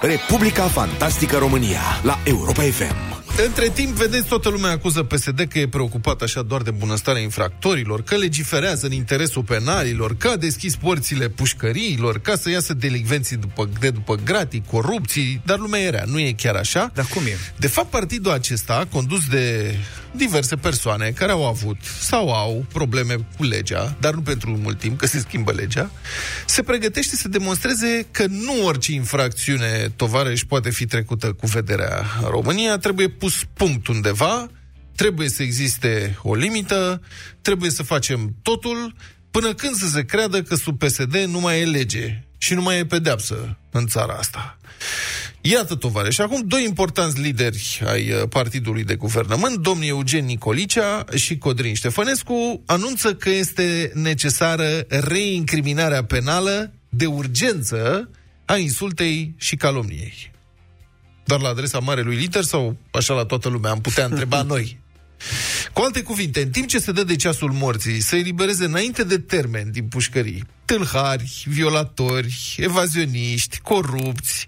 Republica Fantastică România la Europa FM. Între timp, vedeți, toată lumea acuză PSD că e preocupat așa doar de bunăstarea infractorilor, că legiferează în interesul penalilor, că a deschis porțile pușcăriilor, ca să iasă delicvenții după, de după gratii, corupții, dar lumea era, nu e chiar așa. Dar cum e? De fapt, partidul acesta, condus de diverse persoane care au avut sau au probleme cu legea, dar nu pentru mult timp, că se schimbă legea, se pregătește să demonstreze că nu orice infracțiune tovarăș poate fi trecută cu vederea în România, trebuie pus punct undeva, trebuie să existe o limită, trebuie să facem totul, până când să se creadă că sub PSD nu mai e lege și nu mai e pedeapsă în țara asta. Iată, tovare. Și acum doi importanți lideri ai uh, partidului de guvernământ, domnii Eugen Nicolicea și Codrin Ștefănescu, anunță că este necesară reincriminarea penală de urgență a insultei și calomniei. Doar la adresa marelui liter sau așa la toată lumea? Am putea întreba noi. Cu alte cuvinte, în timp ce se dă de ceasul morții să elibereze înainte de termen din pușcării tâlhari, violatori, evazioniști, corupți,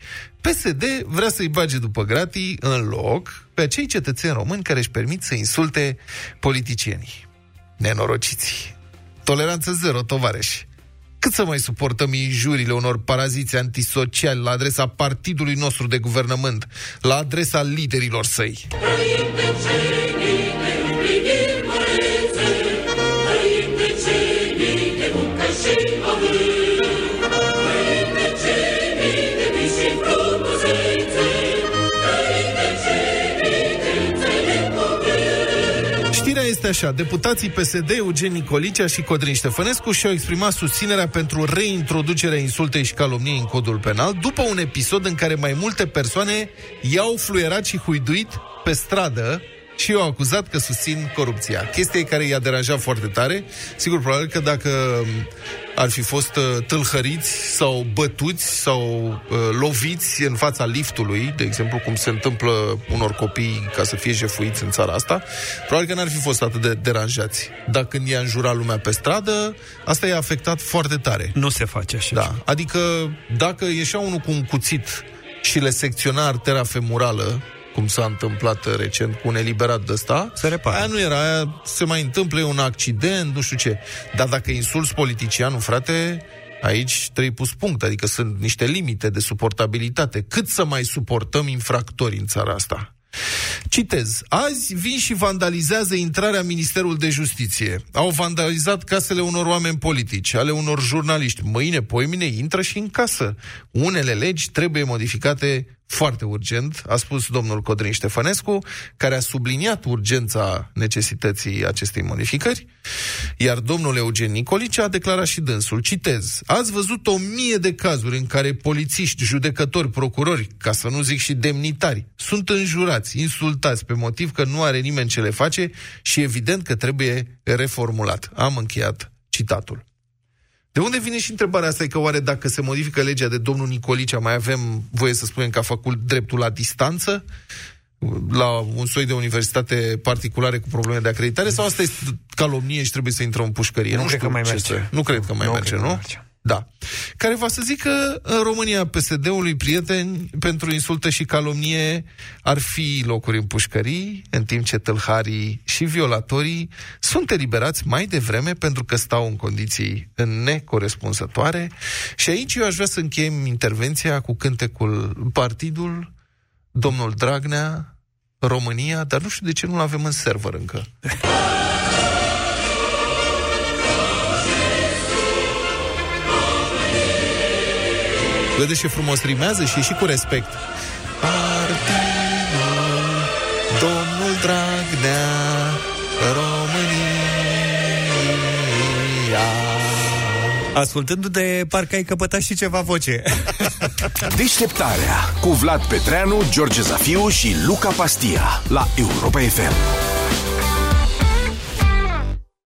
PSD vrea să-i bage după gratii în loc pe acei cetățeni români care își permit să insulte politicienii. Nenorociți. Toleranță zero, tovarăși. Cât să mai suportăm injurile unor paraziți antisociali la adresa partidului nostru de guvernământ, la adresa liderilor săi? Este așa. Deputații PSD, Eugen Nicolicea și Codrin Ștefănescu și-au exprimat susținerea pentru reintroducerea insultei și calomniei în codul penal, după un episod în care mai multe persoane i-au fluierat și huiduit pe stradă și i-au acuzat că susțin corupția. Chestia care i-a deranjat foarte tare. Sigur, probabil că dacă ar fi fost uh, tâlhăriți sau bătuți sau uh, loviți în fața liftului, de exemplu, cum se întâmplă unor copii ca să fie jefuiți în țara asta, probabil că n-ar fi fost atât de deranjați. Dacă când i-a înjurat lumea pe stradă, asta i-a afectat foarte tare. Nu se face așa. Da. Adică dacă ieșea unul cu un cuțit și le secționa artera femurală, cum s-a întâmplat recent cu un eliberat de ăsta. Se repară. Aia nu era, aia se mai întâmplă, e un accident, nu știu ce. Dar dacă insulți politicianul, frate, aici trebuie pus punct, adică sunt niște limite de suportabilitate. Cât să mai suportăm infractori în țara asta? Citez. Azi vin și vandalizează intrarea Ministerul de Justiție. Au vandalizat casele unor oameni politici, ale unor jurnaliști. Mâine, poimine, intră și în casă. Unele legi trebuie modificate foarte urgent, a spus domnul Codrin Ștefănescu, care a subliniat urgența necesității acestei modificări, iar domnul Eugen Nicolice a declarat și dânsul, citez, ați văzut o mie de cazuri în care polițiști, judecători, procurori, ca să nu zic și demnitari, sunt înjurați, insultați pe motiv că nu are nimeni ce le face și evident că trebuie reformulat. Am încheiat citatul. De unde vine și întrebarea asta? E că oare dacă se modifică legea de domnul Nicolicea, mai avem voie să spunem că a făcut dreptul la distanță? la un soi de universitate particulare cu probleme de acreditare sau asta este calomnie și trebuie să intrăm în pușcărie? Nu, nu cred că mai merge. Nu cred că mai nu merge, nu? Merge. Da. Care va să zică în România PSD-ului prieteni pentru insultă și calomnie ar fi locuri în pușcării, în timp ce tâlharii și violatorii sunt eliberați mai devreme pentru că stau în condiții necorespunzătoare. Și aici eu aș vrea să încheiem intervenția cu cântecul Partidul, domnul Dragnea, România, dar nu știu de ce nu-l avem în server încă. Vedeți ce frumos rimează și e și cu respect. Partidul, domnul Dragnea, România. Ascultându-te, parcă ai căpătat și ceva voce. Deșteptarea cu Vlad Petreanu, George Zafiu și Luca Pastia la Europa FM.